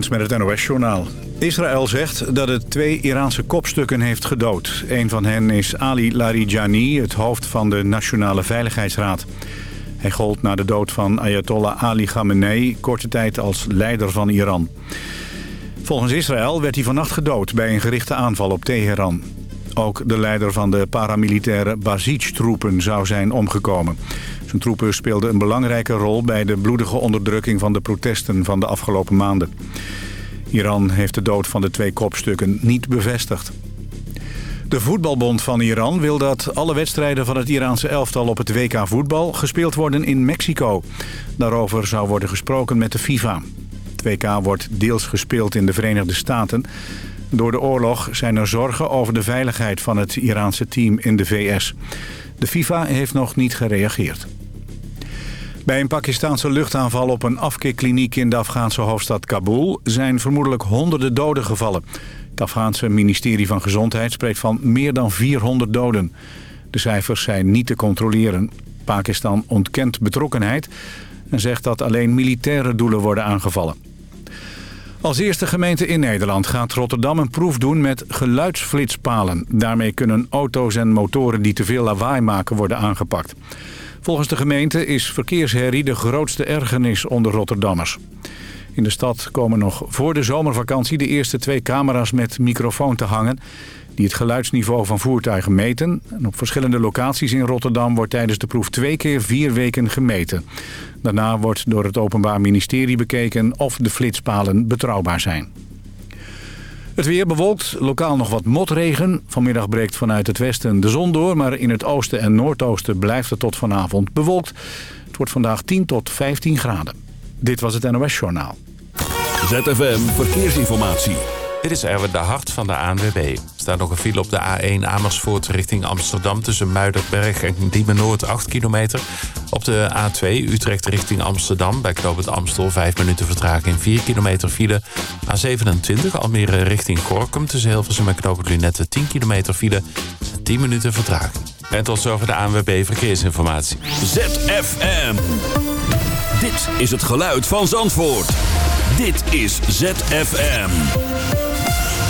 Negens met het NOS-journaal. Israël zegt dat het twee Iraanse kopstukken heeft gedood. Een van hen is Ali Larijani, het hoofd van de Nationale Veiligheidsraad. Hij gold na de dood van Ayatollah Ali Khamenei korte tijd als leider van Iran. Volgens Israël werd hij vannacht gedood bij een gerichte aanval op Teheran. Ook de leider van de paramilitaire Basij-troepen zou zijn omgekomen. Zijn troepen speelden een belangrijke rol bij de bloedige onderdrukking van de protesten van de afgelopen maanden. Iran heeft de dood van de twee kopstukken niet bevestigd. De voetbalbond van Iran wil dat alle wedstrijden van het Iraanse elftal op het WK voetbal gespeeld worden in Mexico. Daarover zou worden gesproken met de FIFA. Het WK wordt deels gespeeld in de Verenigde Staten. Door de oorlog zijn er zorgen over de veiligheid van het Iraanse team in de VS. De FIFA heeft nog niet gereageerd. Bij een Pakistanse luchtaanval op een afkeerkliniek in de Afghaanse hoofdstad Kabul... zijn vermoedelijk honderden doden gevallen. Het Afghaanse ministerie van Gezondheid spreekt van meer dan 400 doden. De cijfers zijn niet te controleren. Pakistan ontkent betrokkenheid en zegt dat alleen militaire doelen worden aangevallen. Als eerste gemeente in Nederland gaat Rotterdam een proef doen met geluidsflitspalen. Daarmee kunnen auto's en motoren die te veel lawaai maken worden aangepakt. Volgens de gemeente is verkeersherrie de grootste ergernis onder Rotterdammers. In de stad komen nog voor de zomervakantie de eerste twee camera's met microfoon te hangen... die het geluidsniveau van voertuigen meten. En op verschillende locaties in Rotterdam wordt tijdens de proef twee keer vier weken gemeten. Daarna wordt door het Openbaar Ministerie bekeken of de flitspalen betrouwbaar zijn. Het weer bewolkt, lokaal nog wat motregen. Vanmiddag breekt vanuit het westen de zon door... maar in het oosten en noordoosten blijft het tot vanavond bewolkt. Het wordt vandaag 10 tot 15 graden. Dit was het NOS Journaal. ZFM Verkeersinformatie. Dit is Erwin de Hart van de ANWB. Er staat nog een file op de A1 Amersfoort richting Amsterdam... tussen Muiderberg en Diemen Noord 8 kilometer. Op de A2 Utrecht richting Amsterdam... bij Knoop Amstel 5 minuten vertraging 4 kilometer file. A27 Almere richting Korkum tussen Hilversum en Knoop Lunette 10 kilometer file. 10 minuten vertraging. En tot zover de ANWB Verkeersinformatie. ZFM. Dit is het geluid van Zandvoort. Dit is ZFM.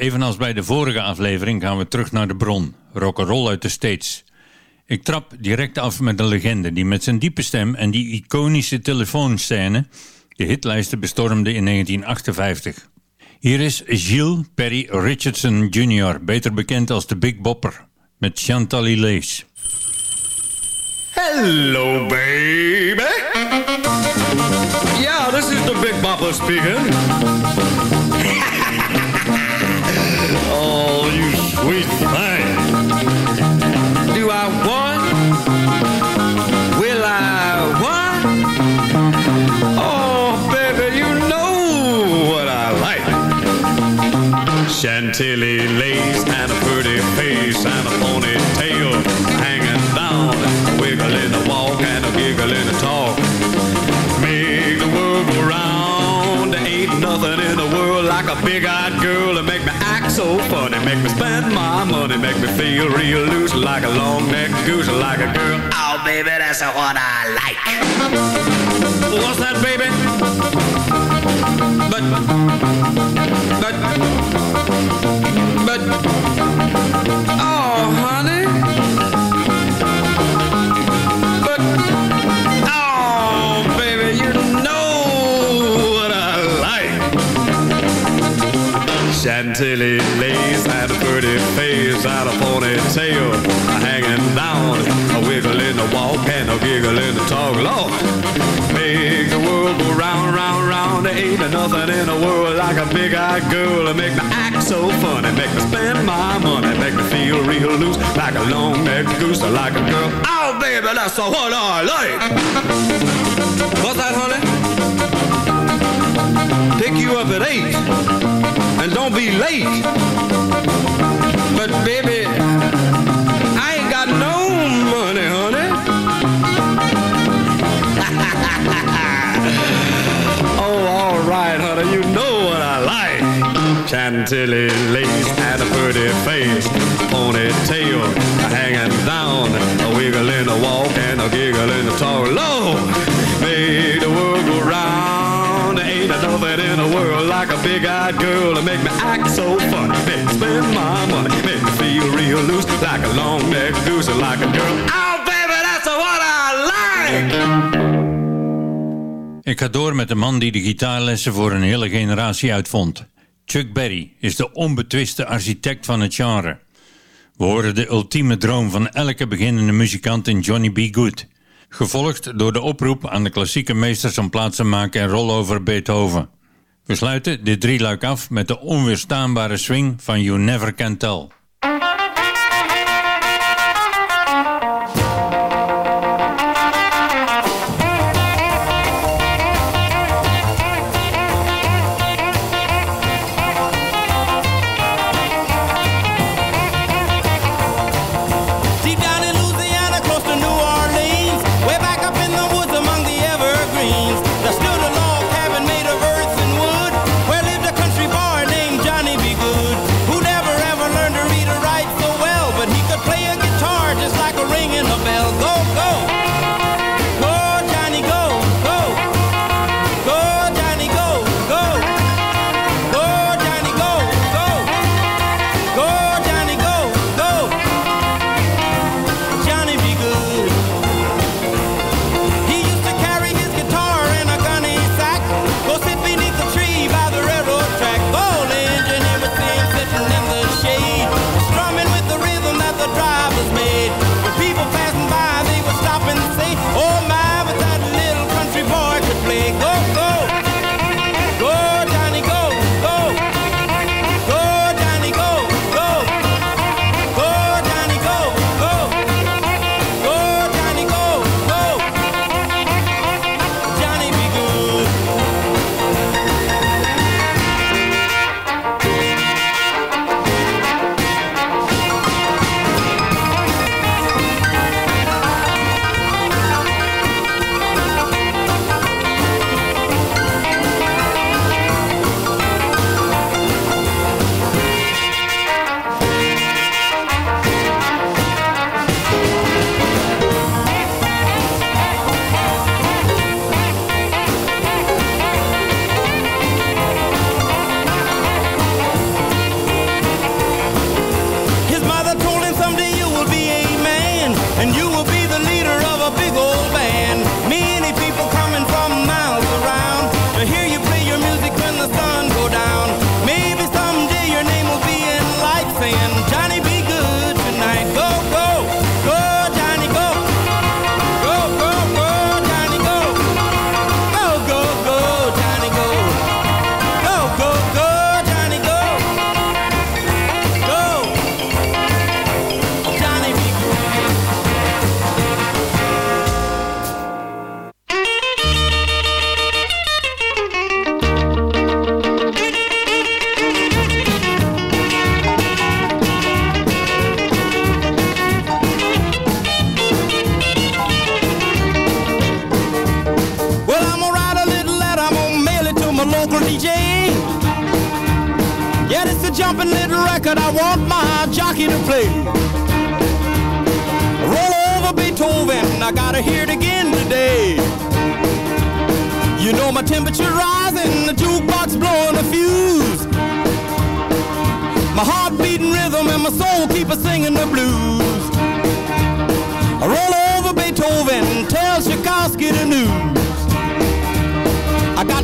Evenals bij de vorige aflevering gaan we terug naar de bron, rock'n'roll uit de States. Ik trap direct af met een legende die met zijn diepe stem en die iconische telefoonscène de hitlijsten bestormde in 1958. Hier is Gilles Perry Richardson Jr., beter bekend als de Big Bopper, met Chantal Lace. Hello, baby. Yeah, this is the Big Bopper speaking. oh, you sweet thing. Do I want? Will I want? Oh, baby, you know what I like. Chantilly lace and a pretty face and a ponytail hanging down, wiggling a walk and a giggle in a talk. Make the world go round. Ain't nothing in the world like a big-eyed girl to make me so funny, make me spend my money, make me feel real loose like a long-necked goose, like a girl. Oh, baby, that's what I like. What's that, baby? But, but, Chantilly lace and a pretty face and a ponytail hanging down, a wiggle in the walk and a giggle in the talk. Lord, make the world go round, round, round. There ain't nothing in the world like a big-eyed girl to make me act so funny, make me spend my money, make me feel real loose like a long-necked goose, like a girl. Oh, baby, that's what I like. What's that, honey? Pick you up at eight, and don't be late. But baby, I ain't got no money, honey. oh, all right, honey, you know what I like. Chantilly lace and a pretty face, ponytail hanging down, a wiggle in the walk and a giggle in the talk. Girl make me act so funny. Make my money, make me feel real loose, like a long-necked like a girl. Oh, baby, that's what I like. Ik ga door met de man die de gitaarlessen voor een hele generatie uitvond. Chuck Berry is de onbetwiste architect van het genre. We horen de ultieme droom van elke beginnende muzikant in Johnny B. Good. Gevolgd door de oproep aan de klassieke meesters om plaats te maken en rollover Beethoven. We sluiten dit drieluik af met de onweerstaanbare swing van You Never Can Tell.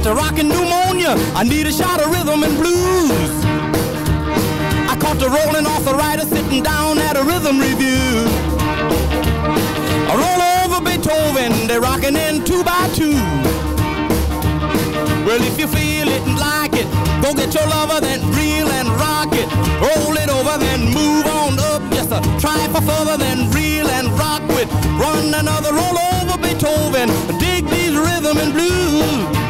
Got rockin' pneumonia, I need a shot of rhythm and blues. I caught the rolling arthritis sitting down at a rhythm revue. I roll over Beethoven, they're rocking in two by two. Well, if you feel it and like it, go get your lover, then reel and rock it. Roll it over, then move on up. Just a try for further, then reel and rock with. Run another roll over Beethoven. Dig these rhythm and blues.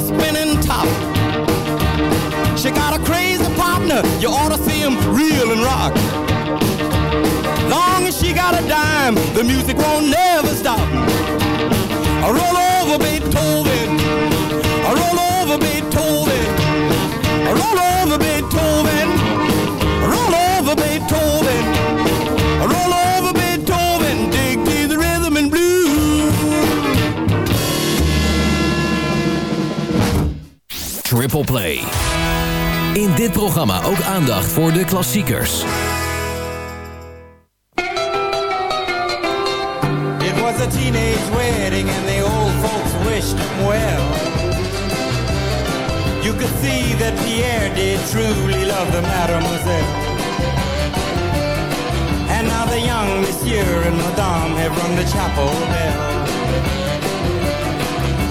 Spinning top. She got a crazy partner, you ought to see him reel and rock. Long as she got a dime, the music won't never stop. I roll over Beethoven, I roll over Beethoven, I roll over Beethoven, I roll over Beethoven, Triple Play. In dit programma ook aandacht voor de klassiekers. It was a teenage wedding and the old folks wished him well. You could see that Pierre did truly love the mademoiselle. And now the young monsieur and madame have rung the chapel bell.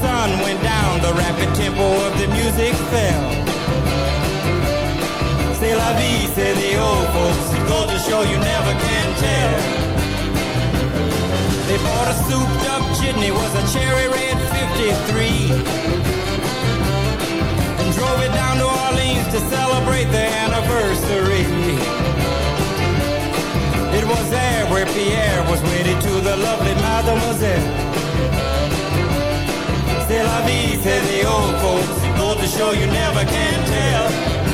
Sun went down, the rapid tempo of the music fell. C'est la vie, say the old folks. It goes to show you never can tell. They bought a souped up jitney, was a cherry red 53. And drove it down to Orleans to celebrate their anniversary. It was there where Pierre was wedded to the lovely mademoiselle. Vie, say the old folks. Goes to show you never can tell.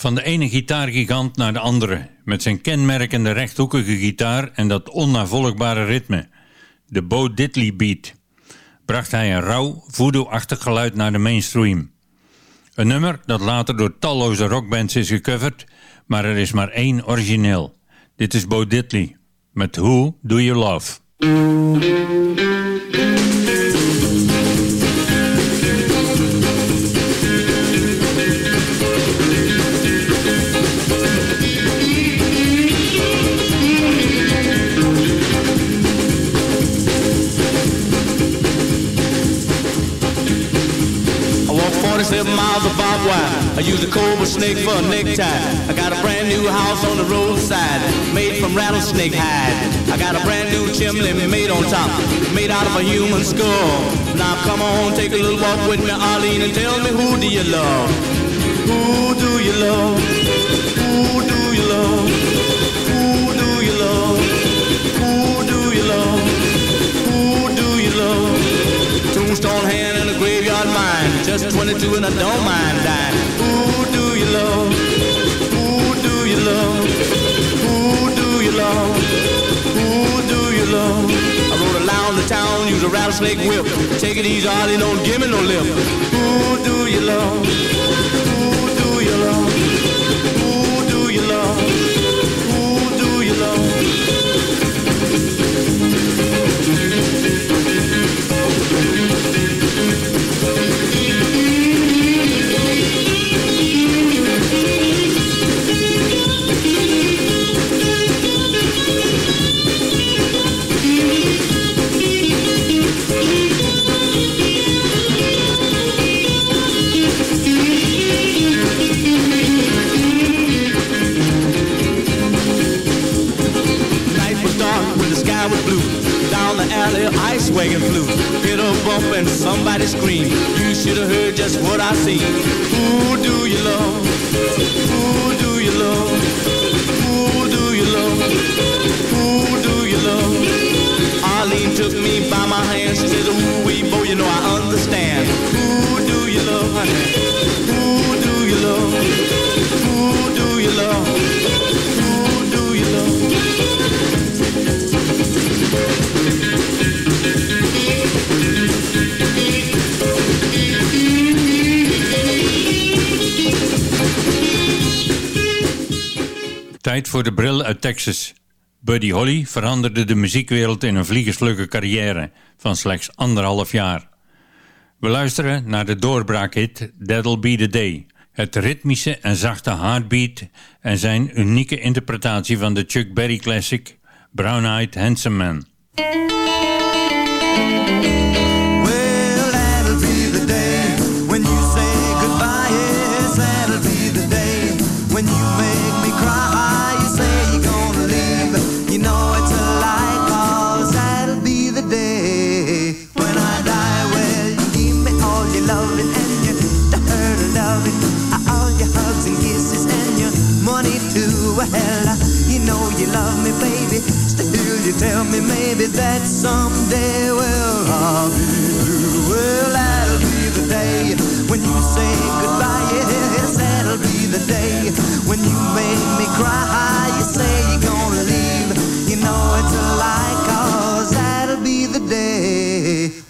Van de ene gitaargigant naar de andere, met zijn kenmerkende rechthoekige gitaar en dat onnavolgbare ritme, de Bo Diddley beat, bracht hij een rauw, voodoo-achtig geluid naar de mainstream. Een nummer dat later door talloze rockbands is gecoverd, maar er is maar één origineel. Dit is Bo Diddley met Who Do You Love? 47 miles of barbed wire. I use a cobra snake for a necktie. I got a brand new house on the roadside, made from rattlesnake hide. I got a brand new chimney made on top, made out of a human skull. Now come on, take a little walk with me, Arlene, and tell me who do you love? Who do you love? Who do you love? Just 22 and I don't mind dying. Who do you love? Who do you love? Who do you love? Who do you love? I rode around the town, use a rattlesnake whip. Take it easy, Ollie, don't give me no lip. Who do you love? Wagon flew. Hit a bump and somebody screamed. You should have heard just what I seen. Who do you love? Who do you love? Who do you love? Who do you love? Arlene took me by my hand. She says, Ooh, wee, boy, you know I understand. Who do you love, honey? Who do you love? Who do you love? Who do you love? Voor de bril uit Texas. Buddy Holly veranderde de muziekwereld in een vliegerslukke carrière van slechts anderhalf jaar. We luisteren naar de doorbraakhit That'll Be The Day. Het ritmische en zachte heartbeat en zijn unieke interpretatie van de Chuck Berry classic Brown Eyed Handsome Man. Tell me maybe that someday, well, I'll be through. Well, that'll be the day when you say goodbye. Yes, that'll be the day when you make me cry. You say you're gonna leave. You know it's a lie, cause that'll be the day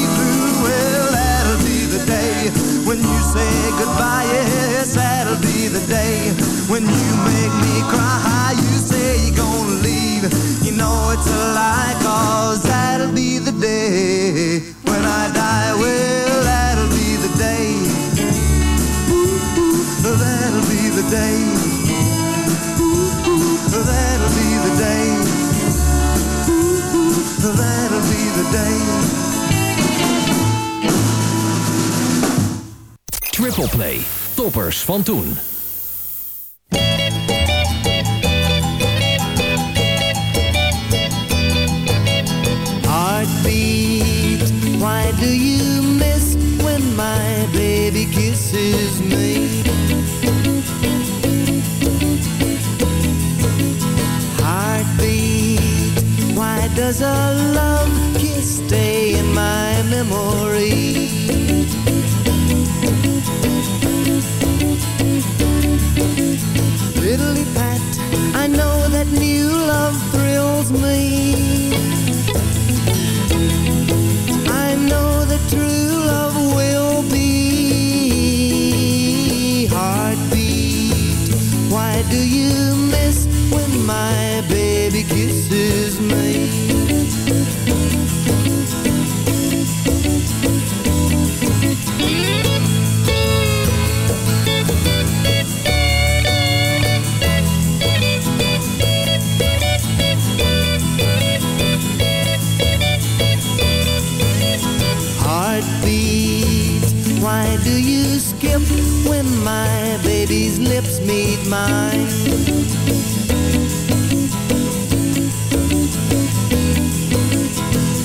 day when you say goodbye. Yes, that'll be the day when you make me cry. You say you're gonna leave. You know it's a lie, cause that'll be Toppers van toen. Lips meet mine?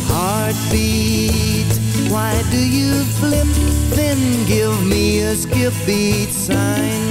Heartbeat, why do you flip, then give me a skip beat sign?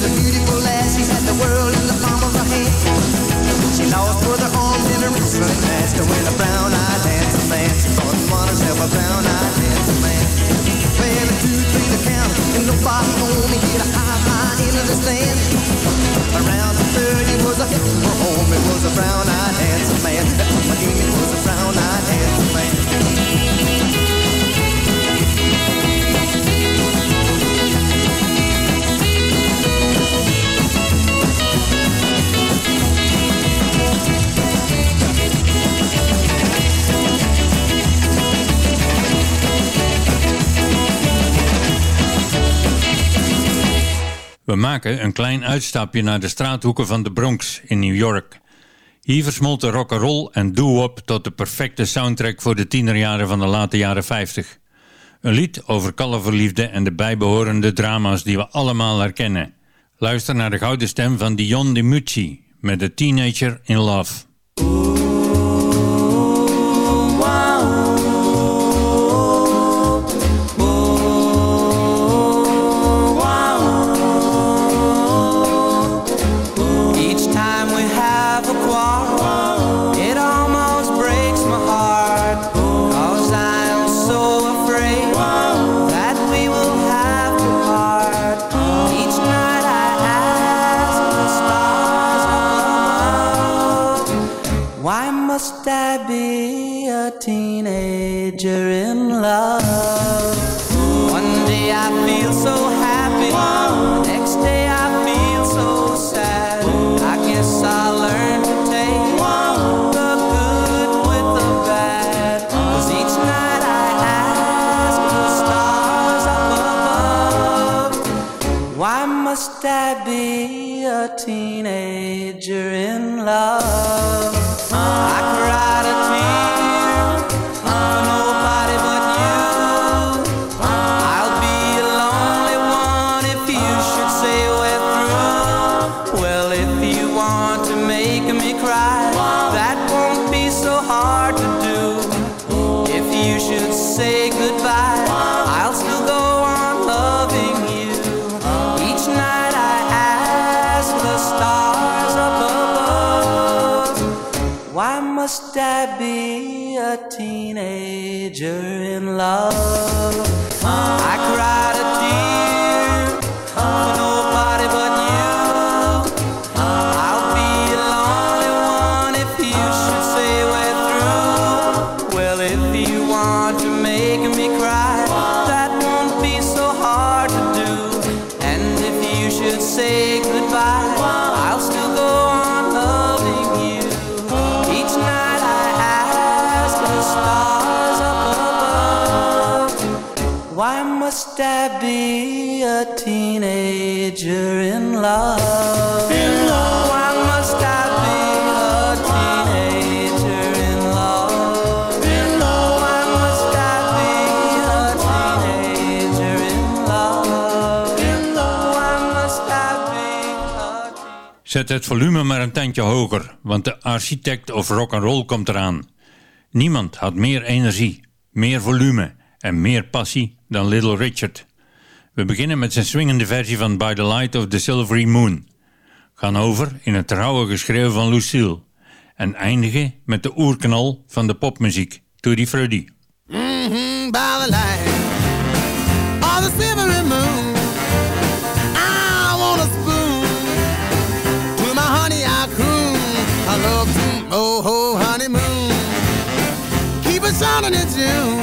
was a beautiful lass, she had the world in the palm of her hand. She lost for the arms in a wrestling match to win a brown-eyed handsome man. She thought she wanted herself a brown-eyed handsome man. Well, a two, three the count, and nobody only hit a high, high into the stand. Around the third, it was a hit for home, it was a brown-eyed handsome man. At it was a brown-eyed handsome We maken een klein uitstapje naar de straathoeken van de Bronx in New York. Hier versmolten rock'n'roll en doo-wop tot de perfecte soundtrack voor de tienerjaren van de late jaren 50. Een lied over kalverliefde en de bijbehorende drama's die we allemaal herkennen. Luister naar de gouden stem van Dion DiMucci met The Teenager in Love. must I be a teenager Zet het volume maar een tandje hoger, want de architect of rock'n'roll komt eraan. Niemand had meer energie, meer volume en meer passie dan Little Richard. We beginnen met zijn swingende versie van By the Light of the Silvery Moon. Gaan over in het trouwe geschreeuw van Lucille. En eindigen met de oerknal van de popmuziek, Tutti Frutti. Mm-hmm, by the light of the silvery moon. Shining in June.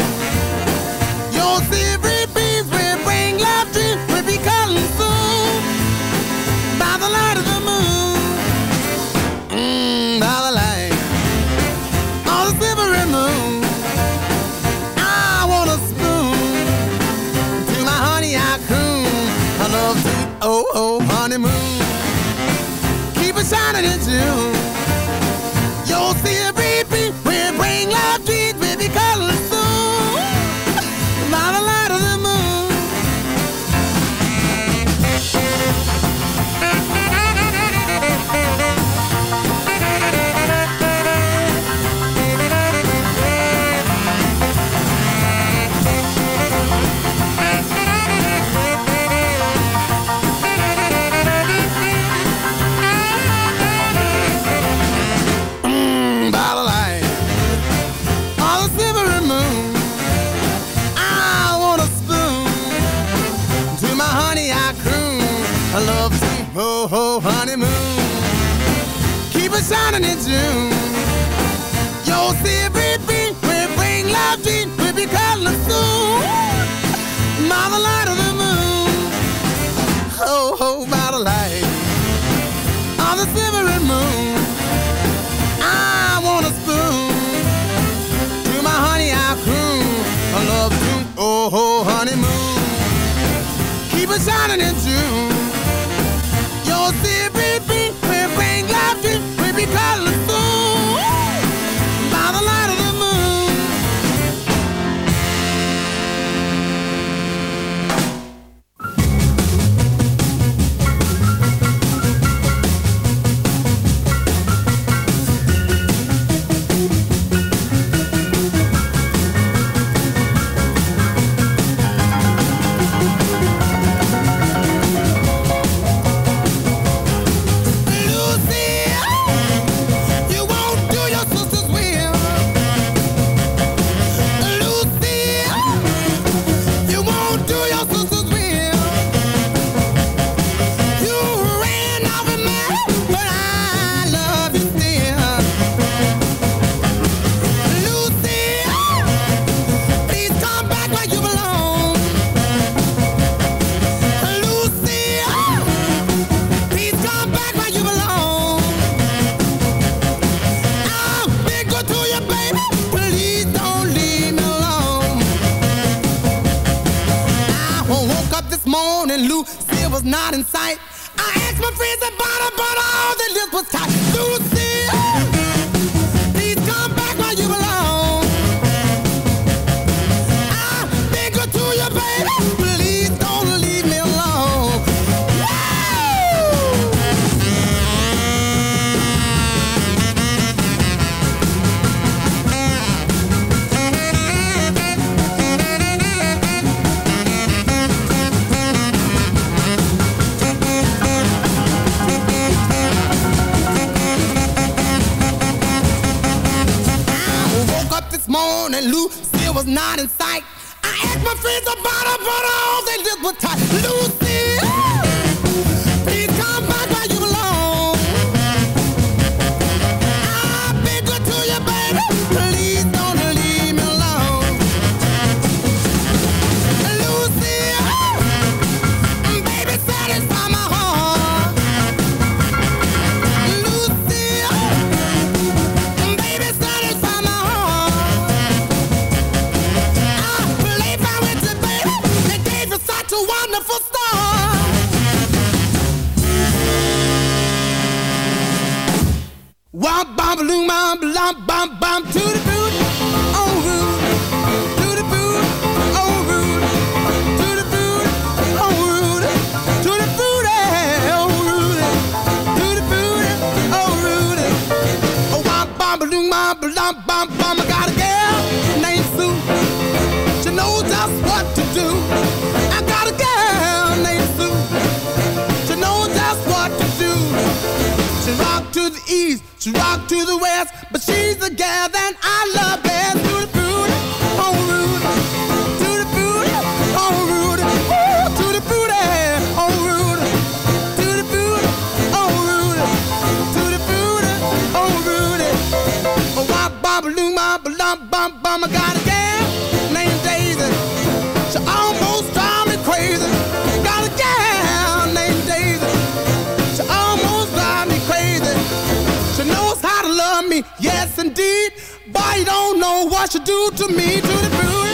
Your silvery beams will bring love dreams will be calling soon. By the light of the moon. Mm, by the light of the silvery moon. I want a spoon to my honey I croon. I love sweet oh oh honeymoon. Keep it shining in June. Shining in June. Your silvery beam will bring love dream will be calling soon. By the light of the moon. Ho ho by the light of the silvery moon. I want a spoon to my honey I croon. I love to oh ho honeymoon. Keep it shining in June. Your silvery was not in sight. I asked my friends about her, but all they lips was tight. Lucy, balloon, bomb, bomb, bomb, bomb, to the oh rude, to the oh rude, to the oh rude, to the oh rude, oh rude, bomb, bomb, balloon, bomb, bomb, bomb. I love know what you do to me. To the booty,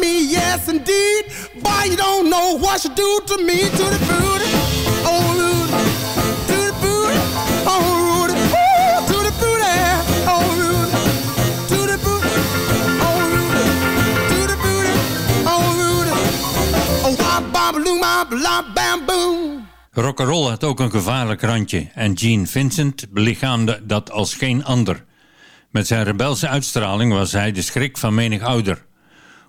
me, yes indeed. Boy, you don't know what she do to me. To the booty, oh. To the booty, oh to the booty, oh. To the booty, oh oh. Oh. Rock'n'roll had ook een gevaarlijk randje en Gene Vincent belichaamde dat als geen ander. Met zijn rebelse uitstraling was hij de schrik van menig ouder.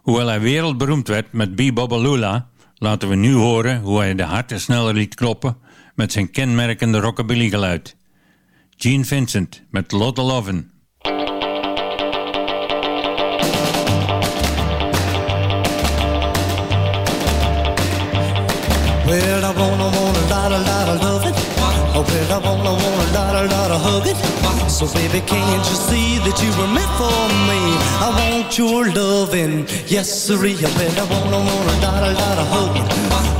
Hoewel hij wereldberoemd werd met Bebobalula, laten we nu horen hoe hij de harten sneller liet kloppen met zijn kenmerkende rockabilly geluid. Gene Vincent met Lotte Lovin'. A lot. So, baby, can't you see that you were meant for me? I want your loving, yes, sirree. Oh, well, I wanna, want a lot, a lot of hugging.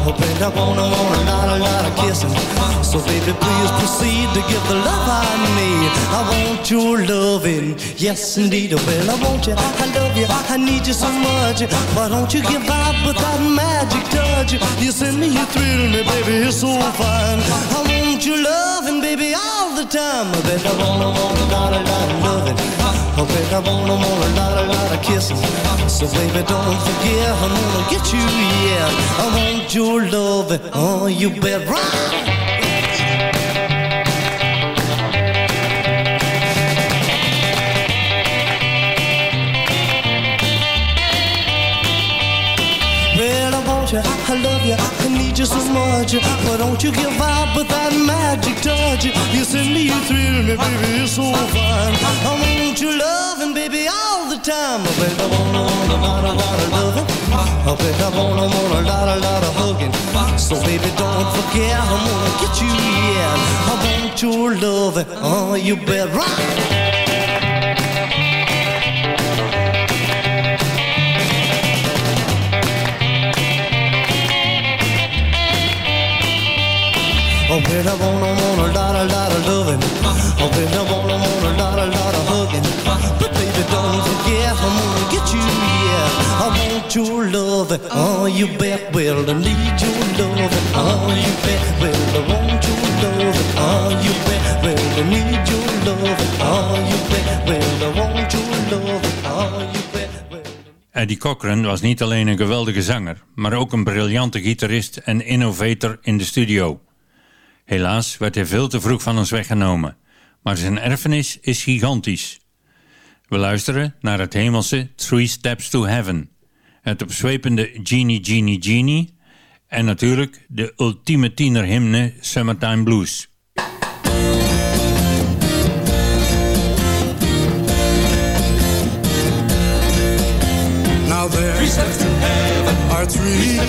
Oh, well, I wanna, want a lot, oh, a lot of kissing. So, baby, please proceed to give the love I need. I want your loving, yes, indeed. Oh, well, I want you, I love you, I need you so much. Why don't you give out with that magic touch? You send me, you thrill me, baby, it's so fine. Want your loving, baby, all the time. I bet I wanna, want a lot, a lot of loving. I bet I wanna, want a lot, a lot of kissing. So baby, don't forget, I'm gonna get you, yeah. I want your loving, oh, you bet right. I love you, I need you so much. Why don't you give out with that magic touch? You send me, you thrill me, baby, it's so fine. I want your loving, baby, all the time. I bet I wanna, want a lot, a lot of loving. I bet I wanna, want a lot, a lot of hugging. So baby, don't forget, I'm gonna get you, yeah. I want your loving, oh, you bet right. Oh, I wanna, want a lot, a lot of loving. Oh, I wanna, want a lot, a lot of hugging. But baby, don't forget, I'm gonna get you, yeah. I want your loving. Oh, you bet, well, I need your loving. Oh, you bet, well, I want your loving. Oh, you bet, well, I need your loving. Oh, you bet, well, I want your loving. Oh, you bet. Eddie Cochran was niet alleen een geweldige zanger, maar ook een briljante gitarist en innovator in de studio. Helaas werd hij veel te vroeg van ons weggenomen, maar zijn erfenis is gigantisch. We luisteren naar het hemelse Three Steps to Heaven, het opzwepende Genie Genie Genie en natuurlijk de ultieme tienerhymne Summertime Blues. Now to three,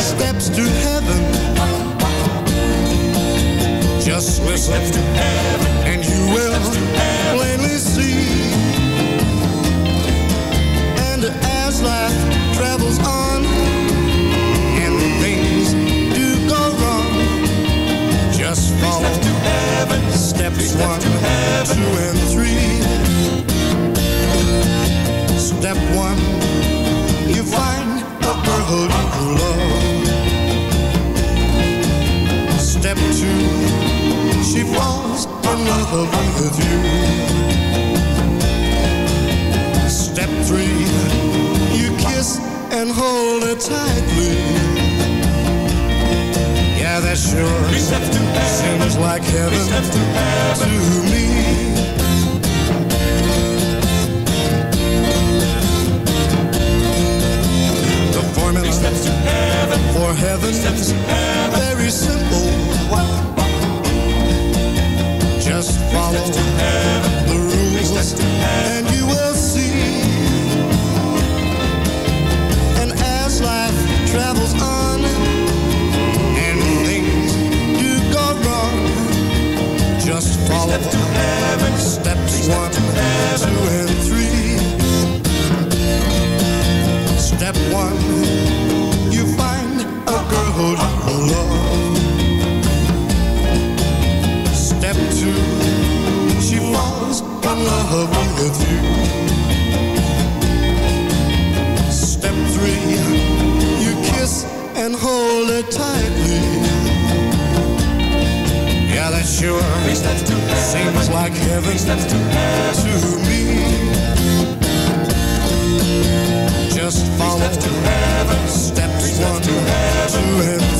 steps to heaven. Just listen, and you will plainly see. And as life travels on, and things do go wrong, just follow steps one, two, and three. Step one, you find a brotherhood of love. She falls in love with you. Step three, you kiss and hold her tightly. Yeah, that sure seems like heaven to me. The formula for heaven very simple. Follow the rules and you will see. And as life travels on and things do go wrong, just follow steps one, two, and three. In love with you. Step three, you kiss and hold her tightly. Yeah, that sure seems like heaven to me. Just follow steps one, two, and three.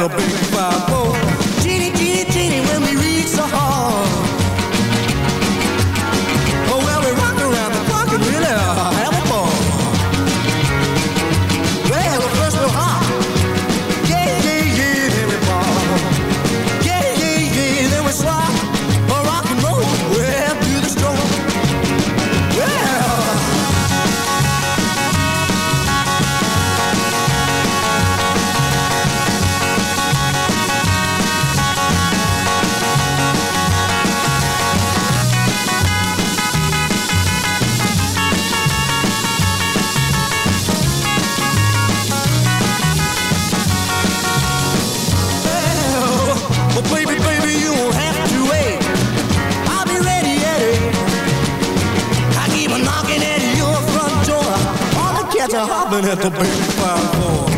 like big five. Oh. Beneto Tô preocupado.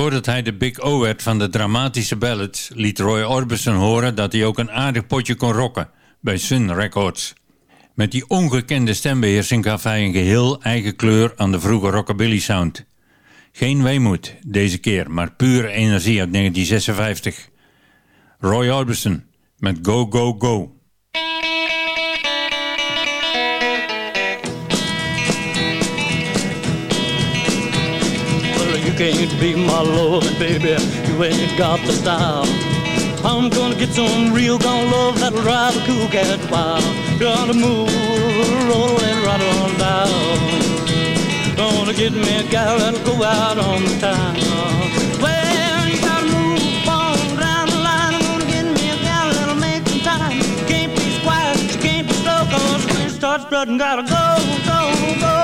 Voordat hij de Big O werd van de dramatische ballads, liet Roy Orbison horen dat hij ook een aardig potje kon rocken bij Sun Records. Met die ongekende stembeheersing gaf hij een geheel eigen kleur aan de vroege rockabilly sound. Geen weemoed deze keer, maar pure energie uit 1956. Roy Orbison met Go Go Go. Can't be my lord, baby. You ain't got the style. I'm gonna get some real gone love that'll drive a cool cat wild. Gonna move, roll and right on down. Gonna get me a gal that'll go out on the town. Well, you gotta move on down the line. I'm gonna get me a gal that'll make some time. Can't be quiet, can't be when it starts gotta go, go, go.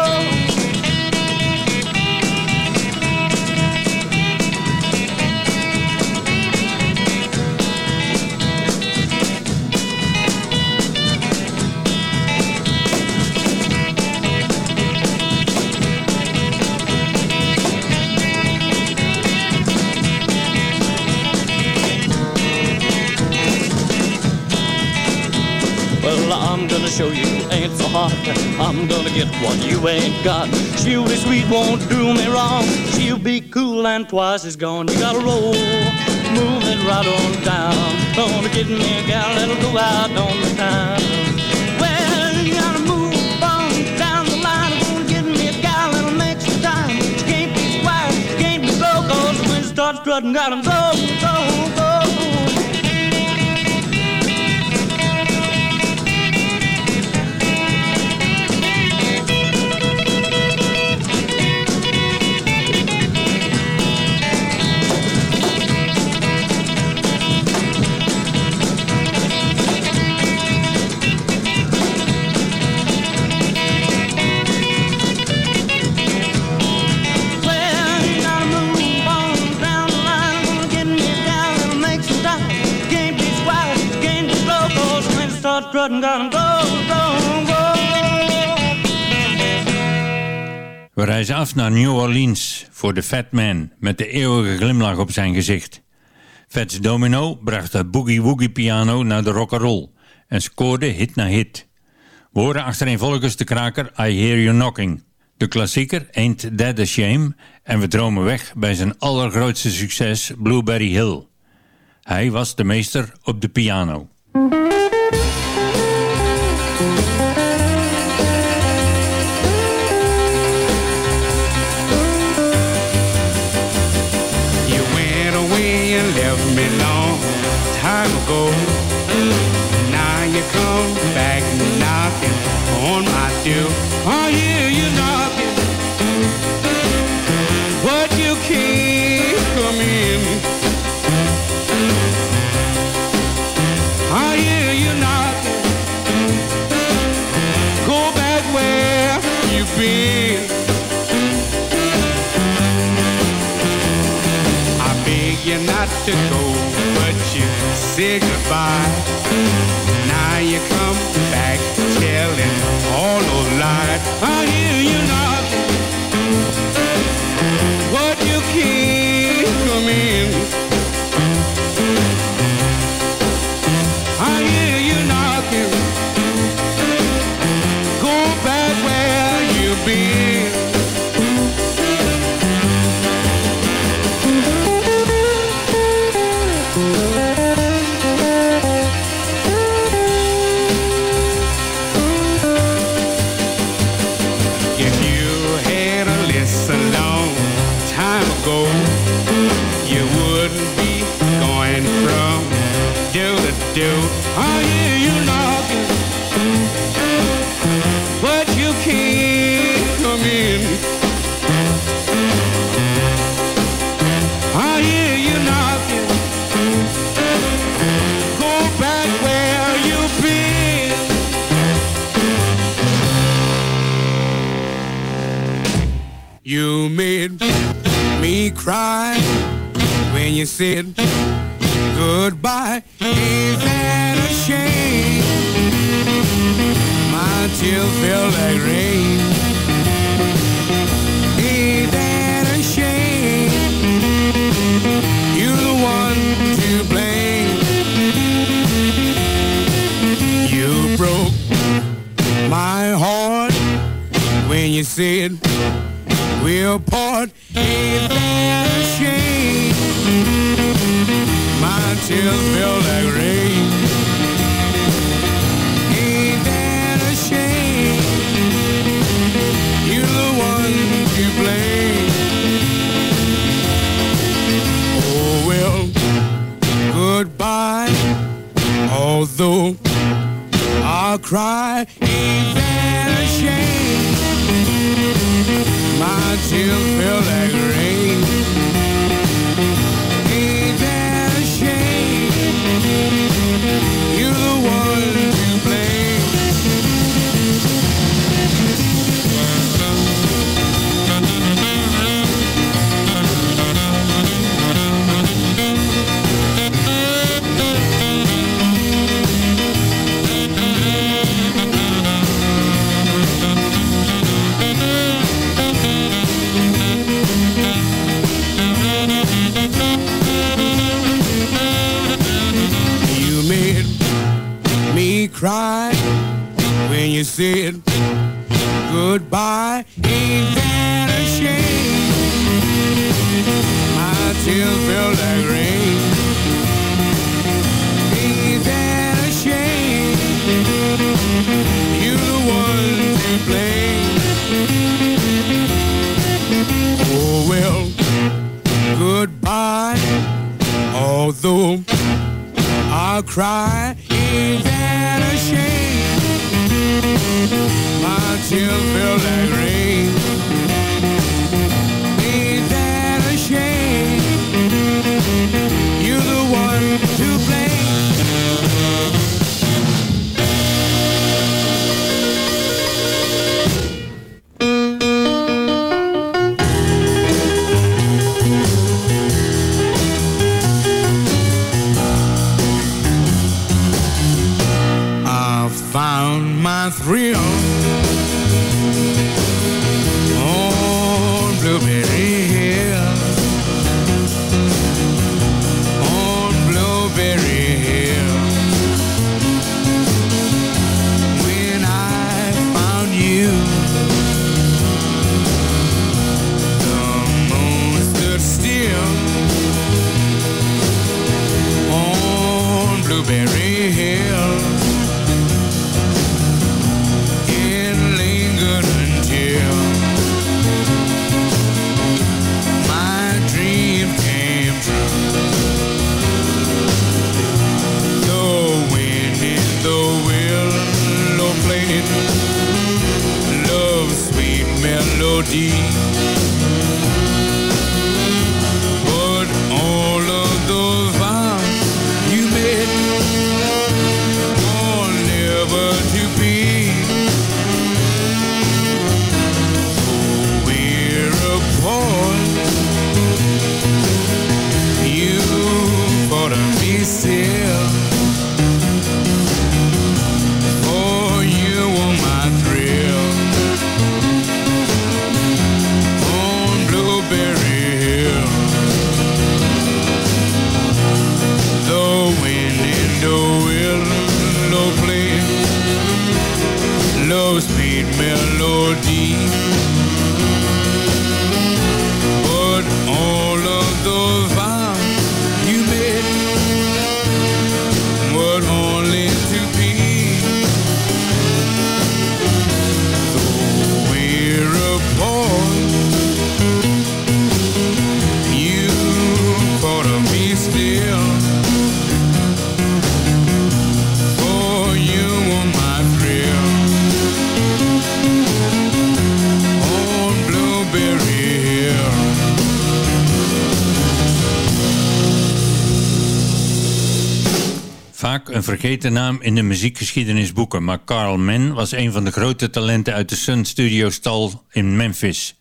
Well, I'm gonna show you ain't so hard. I'm gonna get what you ain't got. She'll be sweet, won't do me wrong. She'll be cool and twice as gone. You gotta roll, move it right on down. Gonna get me a gal that'll go out on the town. You gotta move on down the line. Gonna get me a gal that'll make. She can't be she can't be when she starts strutting, gotta go, go, We reizen af naar New Orleans voor de Fat Man met de eeuwige glimlach op zijn gezicht. Fats Domino bracht de boogie woogie piano naar de rock'n'roll en scoorde hit na hit. We horen achtereenvolgens de kraker I Hear You Knocking, de klassieker Ain't That a Shame en we dromen weg bij zijn allergrootste succes Blueberry Hill. Hij was de meester op de piano. Ago. Now you come back knocking on my door. Oh, I hear you knocking, but oh, you can't come in. I hear you knocking. Go back where you've been. I beg you not to go, say goodbye. Now you come back telling all those lies. I hear you knocking, do. I hear you knocking, but you can't come in. I hear you knocking. Go back where you've been. You made me cry when you said goodbye. said we'll part ain't that a shame my tears fell like rain. Ain't that a shame? You're the one to blame. Oh well goodbye. Although I'll cry ketennaam in de muziekgeschiedenisboeken, maar Carl Mann was een van de grote talenten uit de Sun Studio stal in Memphis.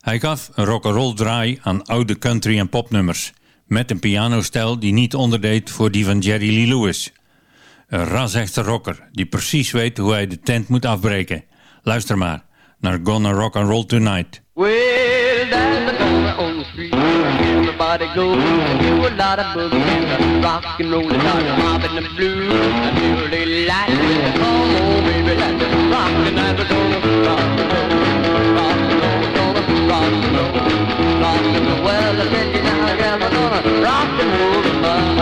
Hij gaf een rock'n'roll draai aan oude country- en popnummers, met een pianostijl die niet onderdeed voor die van Jerry Lee Lewis. Een rasechte rocker die precies weet hoe hij de tent moet afbreken. Luister maar naar Gonna Rock and Roll Tonight. Well, Everybody and do a lot of boogie and rock and roll, a lot of mob and the blues. Really like it. Come on, baby, let's rock and we're and roll, rock and roll, we're gonna rock and roll, rock and roll. Well, I tell you now, girl, we're gonna rock and roll tonight.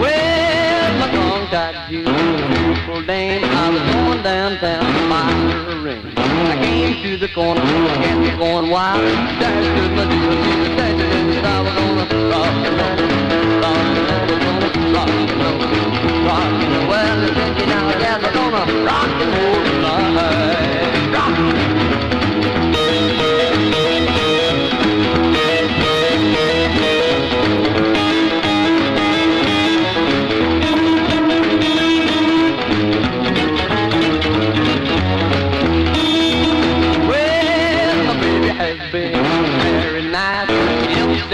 Well, my tongue-tied June, beautiful dame, I was going downtown a ring. I came to the corner, got me going wild. There stood my dear, she was dancing, Well, you know, we're gonna rock and roll tonight.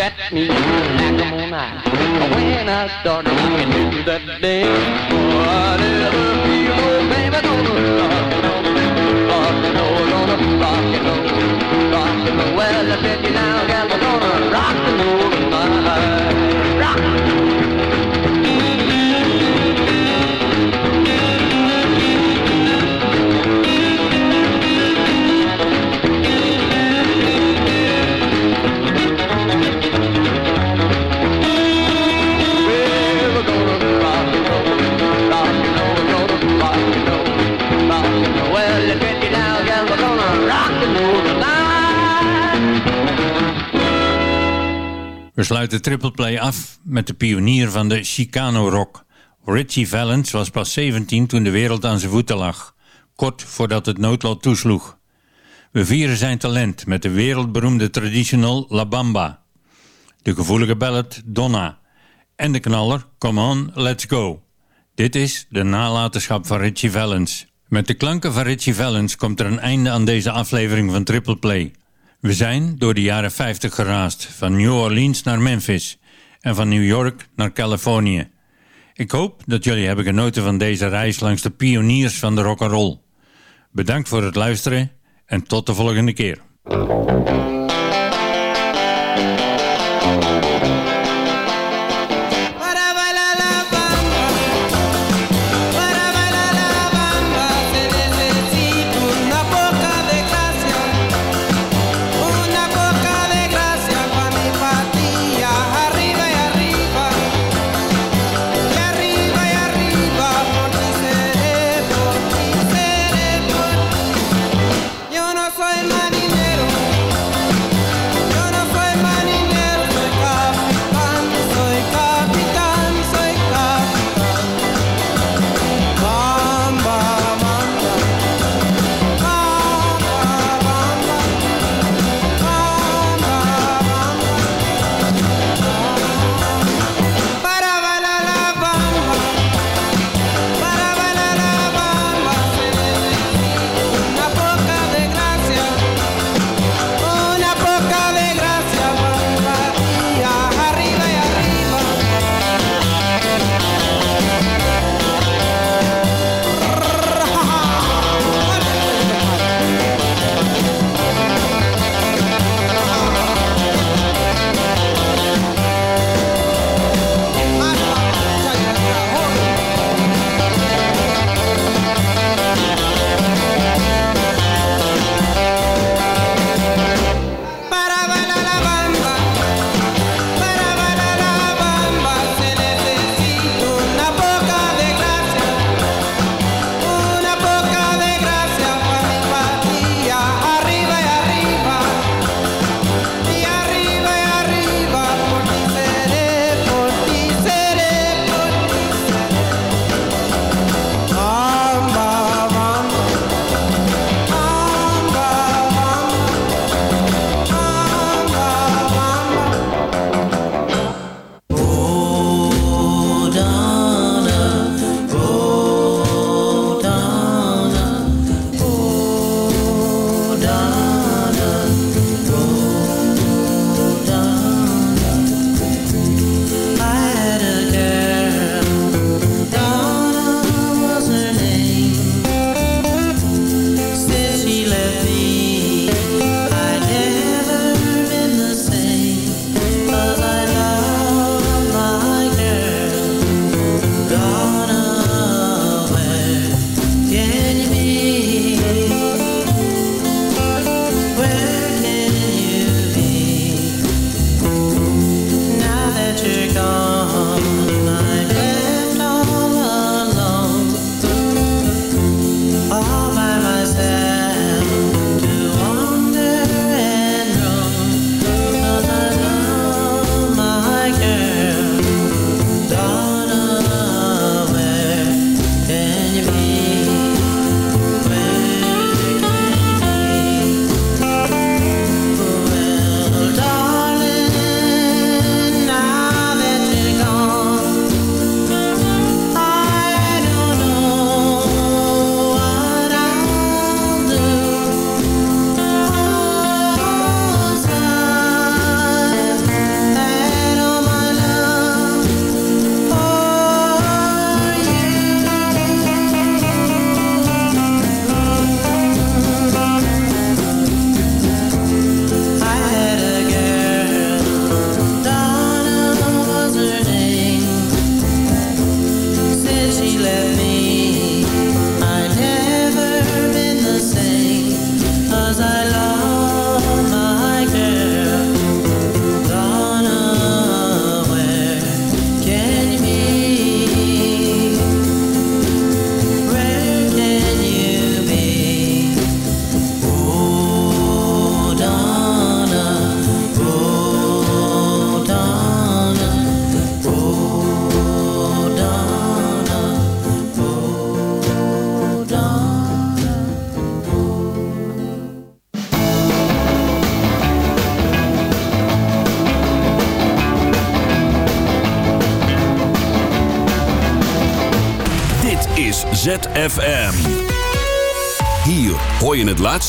Upset me I'm on ice. When I started looking into that never feel no baby gonna rock and roll, rock and roll. Well, I said you now, gal, we're gonna rock and roll. Rock. We sluiten Triple Play af met de pionier van de Chicano rock. Richie Valens was pas 17 toen de wereld aan zijn voeten lag, kort voordat het noodlot toesloeg. We vieren zijn talent met de wereldberoemde traditional La Bamba, de gevoelige ballad Donna en de knaller Come On, Let's Go. Dit is de nalatenschap van Richie Valens. Met de klanken van Richie Valens komt er een einde aan deze aflevering van Triple Play. We zijn door de jaren 50 geraasd, van New Orleans naar Memphis en van New York naar Californië. Ik hoop dat jullie hebben genoten van deze reis langs de pioniers van de rock'n'roll. Bedankt voor het luisteren en tot de volgende keer.